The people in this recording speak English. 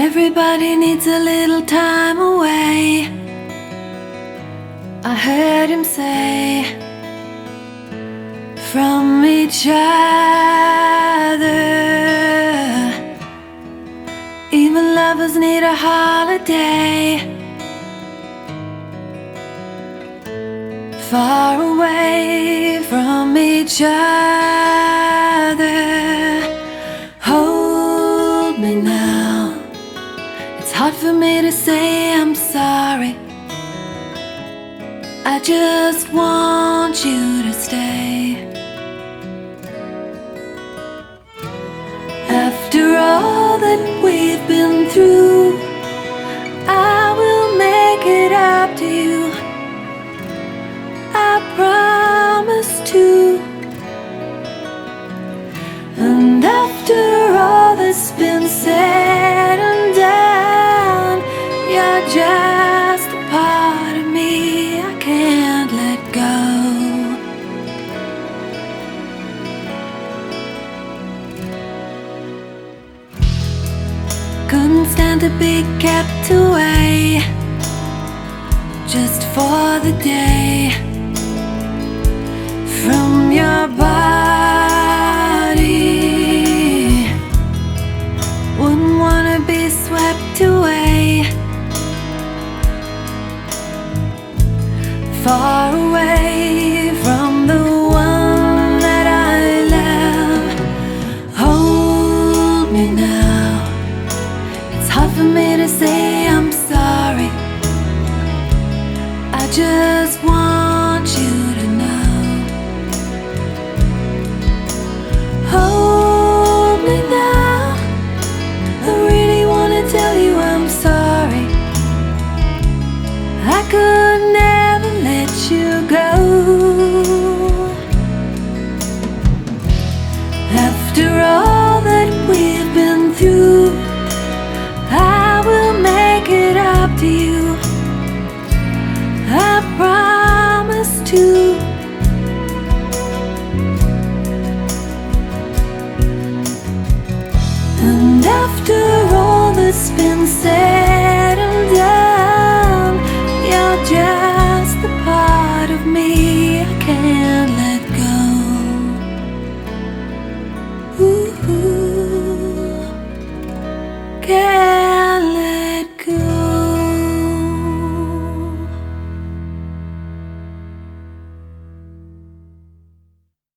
Everybody needs a little time away. I heard him say from each other. Even lovers need a holiday. Far away from each other. Hard for me to say I'm sorry. I just want you to stay. After all that we've been through, Stand to be kept away just for the day. From your body. Wouldn't wanna be swept away. Far away just want me I can't let